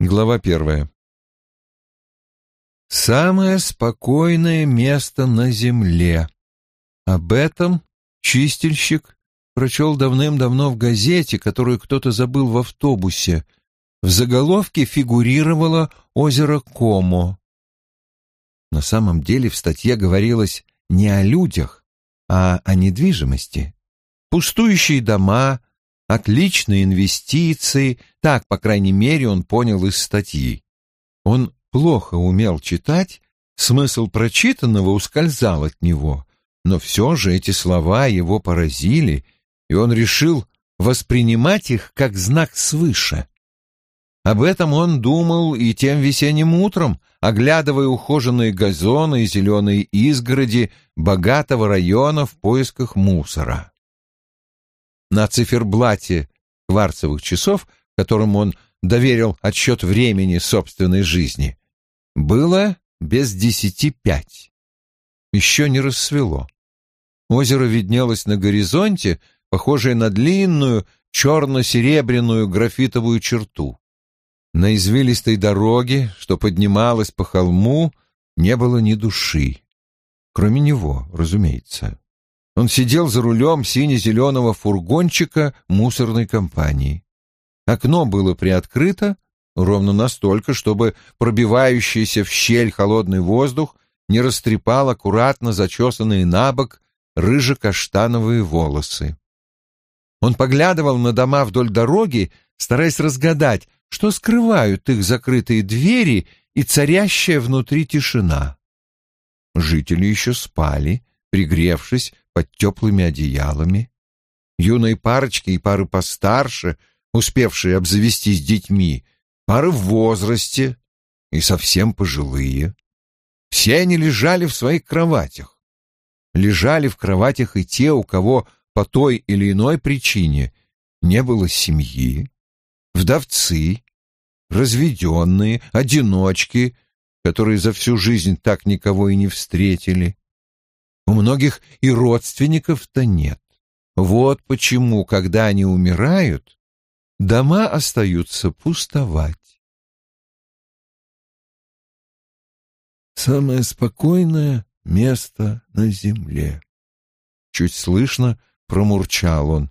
Глава первая. Самое спокойное место на земле. Об этом чистильщик прочел давным-давно в газете, которую кто-то забыл в автобусе. В заголовке фигурировало озеро Комо. На самом деле в статье говорилось не о людях, а о недвижимости. Пустующие дома, отличные инвестиции, так, по крайней мере, он понял из статьи. Он плохо умел читать, смысл прочитанного ускользал от него, но все же эти слова его поразили, и он решил воспринимать их как знак свыше. Об этом он думал и тем весенним утром, оглядывая ухоженные газоны и зеленые изгороди богатого района в поисках мусора. На циферблате кварцевых часов, которым он доверил отсчет времени собственной жизни, было без десяти пять. Еще не рассвело. Озеро виднелось на горизонте, похожее на длинную черно-серебряную графитовую черту. На извилистой дороге, что поднималась по холму, не было ни души. Кроме него, разумеется. Он сидел за рулем сине-зеленого фургончика мусорной компании. Окно было приоткрыто, ровно настолько, чтобы пробивающийся в щель холодный воздух не растрепал аккуратно зачесанные на бок рыже-каштановые волосы. Он поглядывал на дома вдоль дороги, стараясь разгадать, что скрывают их закрытые двери и царящая внутри тишина. Жители еще спали, пригревшись под теплыми одеялами. Юные парочки и пары постарше, успевшие обзавестись детьми, пары в возрасте и совсем пожилые. Все они лежали в своих кроватях. Лежали в кроватях и те, у кого по той или иной причине не было семьи, вдовцы, разведенные, одиночки, которые за всю жизнь так никого и не встретили. У многих и родственников-то нет. Вот почему, когда они умирают, дома остаются пустовать. Самое спокойное место на земле. Чуть слышно промурчал он.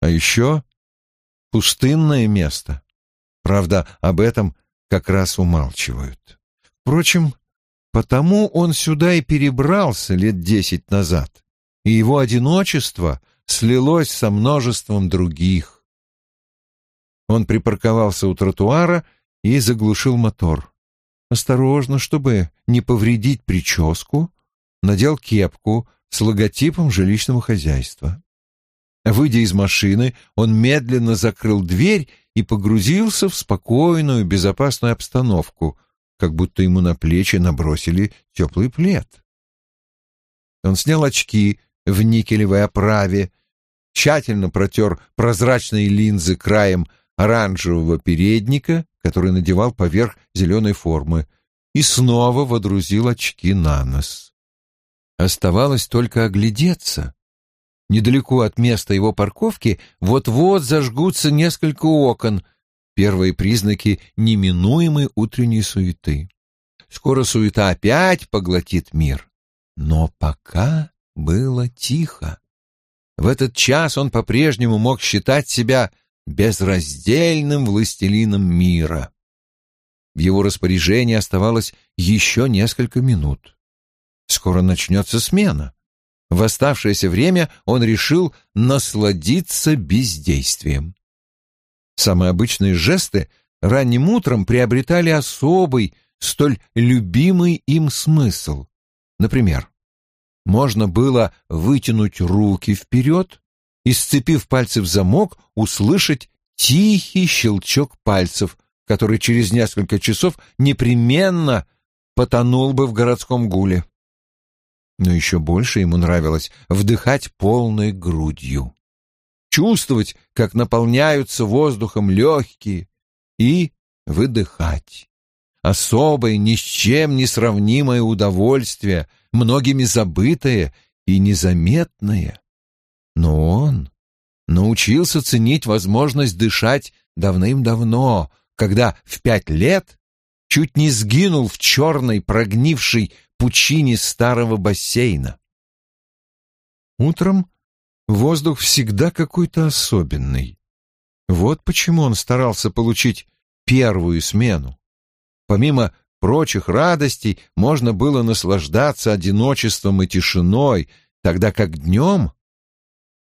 А еще пустынное место. Правда, об этом как раз умалчивают. Впрочем, потому он сюда и перебрался лет десять назад, и его одиночество слилось со множеством других. Он припарковался у тротуара и заглушил мотор. Осторожно, чтобы не повредить прическу, надел кепку с логотипом жилищного хозяйства. Выйдя из машины, он медленно закрыл дверь и погрузился в спокойную, безопасную обстановку, как будто ему на плечи набросили теплый плед. Он снял очки в никелевой оправе, тщательно протер прозрачные линзы краем оранжевого передника, который надевал поверх зеленой формы, и снова водрузил очки на нос. Оставалось только оглядеться. Недалеко от места его парковки вот-вот зажгутся несколько окон, первые признаки неминуемой утренней суеты. Скоро суета опять поглотит мир. Но пока было тихо. В этот час он по-прежнему мог считать себя безраздельным властелином мира. В его распоряжении оставалось еще несколько минут. Скоро начнется смена. В оставшееся время он решил насладиться бездействием. Самые обычные жесты ранним утром приобретали особый, столь любимый им смысл. Например, можно было вытянуть руки вперед и, сцепив пальцы в замок, услышать тихий щелчок пальцев, который через несколько часов непременно потонул бы в городском гуле но еще больше ему нравилось вдыхать полной грудью, чувствовать, как наполняются воздухом легкие, и выдыхать. Особое, ни с чем не сравнимое удовольствие, многими забытое и незаметное. Но он научился ценить возможность дышать давным-давно, когда в пять лет чуть не сгинул в черной прогнившей пучине старого бассейна. Утром воздух всегда какой-то особенный. Вот почему он старался получить первую смену. Помимо прочих радостей можно было наслаждаться одиночеством и тишиной, тогда как днем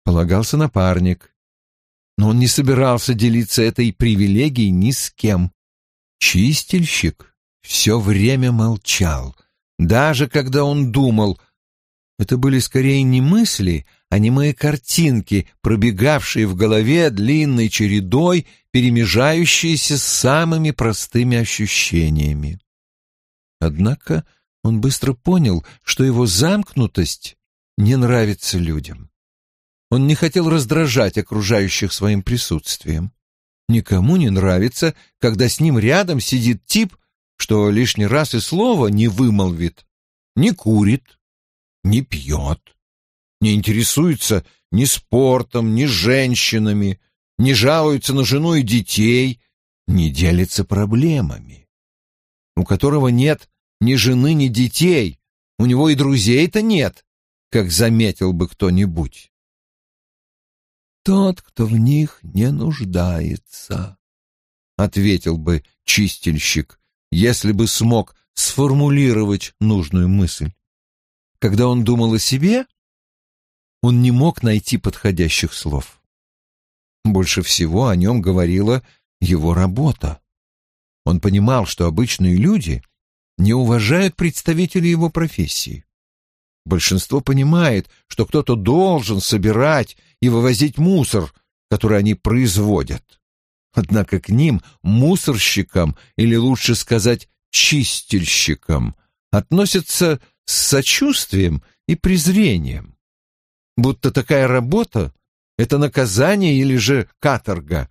полагался напарник. Но он не собирался делиться этой привилегией ни с кем. Чистильщик все время молчал, даже когда он думал. Это были скорее не мысли, а немые картинки, пробегавшие в голове длинной чередой, перемежающиеся с самыми простыми ощущениями. Однако он быстро понял, что его замкнутость не нравится людям. Он не хотел раздражать окружающих своим присутствием. Никому не нравится, когда с ним рядом сидит тип, что лишний раз и слова не вымолвит, не курит, не пьет, не интересуется ни спортом, ни женщинами, не жалуется на жену и детей, не делится проблемами, у которого нет ни жены, ни детей, у него и друзей-то нет, как заметил бы кто-нибудь. Тот, кто в них не нуждается, — ответил бы чистильщик, если бы смог сформулировать нужную мысль. Когда он думал о себе, он не мог найти подходящих слов. Больше всего о нем говорила его работа. Он понимал, что обычные люди не уважают представителей его профессии. Большинство понимает, что кто-то должен собирать и вывозить мусор, который они производят. Однако к ним, мусорщикам, или лучше сказать, чистильщикам, относятся с сочувствием и презрением будто такая работа — это наказание или же каторга.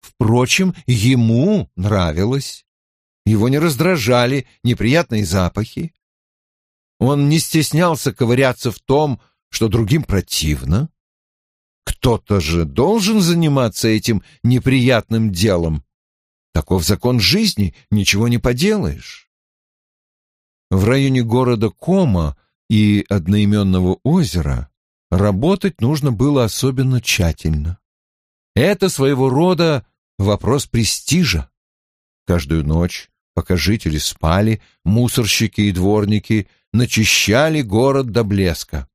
Впрочем, ему нравилось. Его не раздражали неприятные запахи. Он не стеснялся ковыряться в том, что другим противно. Кто-то же должен заниматься этим неприятным делом. Таков закон жизни, ничего не поделаешь. В районе города Кома и одноименного озера работать нужно было особенно тщательно. Это своего рода вопрос престижа. Каждую ночь, пока жители спали, мусорщики и дворники начищали город до блеска.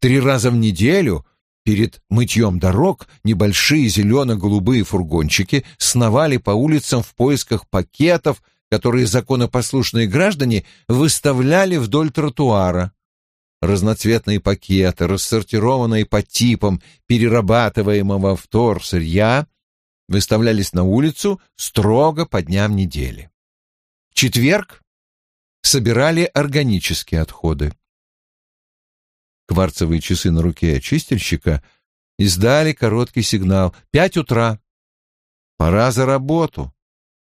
Три раза в неделю перед мытьем дорог небольшие зелено-голубые фургончики сновали по улицам в поисках пакетов, которые законопослушные граждане выставляли вдоль тротуара разноцветные пакеты, рассортированные по типам перерабатываемого втор сырья, выставлялись на улицу строго по дням недели. В четверг собирали органические отходы. Кварцевые часы на руке очистильщика издали короткий сигнал «Пять утра». «Пора за работу».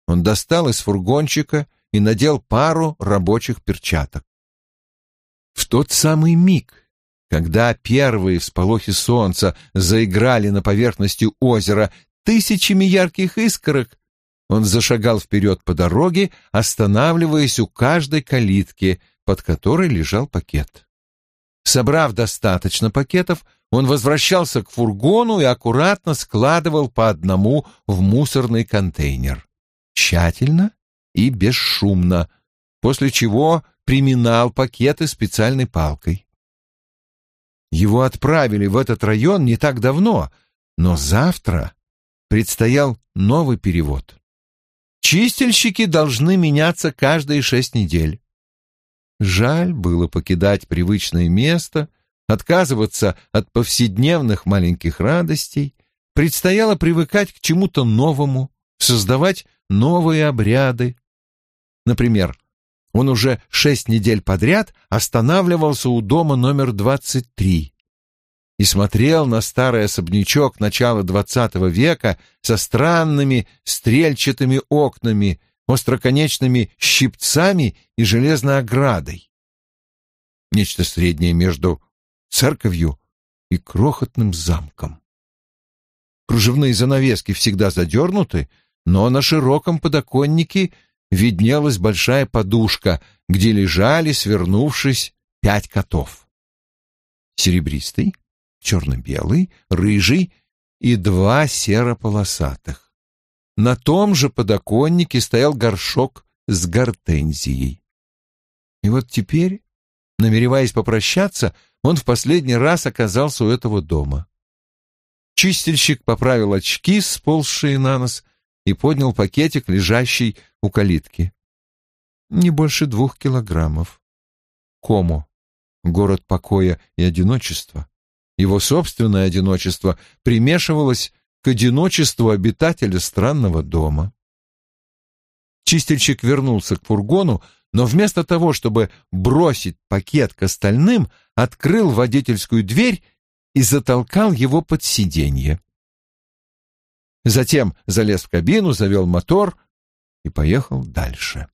Он достал из фургончика и надел пару рабочих перчаток. В тот самый миг, когда первые всполохи солнца заиграли на поверхности озера тысячами ярких искорок, он зашагал вперед по дороге, останавливаясь у каждой калитки, под которой лежал пакет. Собрав достаточно пакетов, он возвращался к фургону и аккуратно складывал по одному в мусорный контейнер. Тщательно и бесшумно, после чего приминал пакеты специальной палкой. Его отправили в этот район не так давно, но завтра предстоял новый перевод. Чистильщики должны меняться каждые шесть недель. Жаль было покидать привычное место, отказываться от повседневных маленьких радостей, предстояло привыкать к чему-то новому, создавать новые обряды. Например, он уже шесть недель подряд останавливался у дома номер 23 и смотрел на старый особнячок начала двадцатого века со странными стрельчатыми окнами, остроконечными щипцами и железной оградой. Нечто среднее между церковью и крохотным замком. Кружевные занавески всегда задернуты, но на широком подоконнике виднелась большая подушка, где лежали, свернувшись, пять котов. Серебристый, черно-белый, рыжий и два серо-полосатых. На том же подоконнике стоял горшок с гортензией. И вот теперь, намереваясь попрощаться, он в последний раз оказался у этого дома. Чистильщик поправил очки, сползшие на нос, и поднял пакетик, лежащий у калитки. Не больше двух килограммов. Кому? Город покоя и одиночества. Его собственное одиночество примешивалось к одиночеству обитателя странного дома. Чистильщик вернулся к фургону, но вместо того, чтобы бросить пакет к остальным, открыл водительскую дверь и затолкал его под сиденье. Затем залез в кабину, завел мотор и поехал дальше.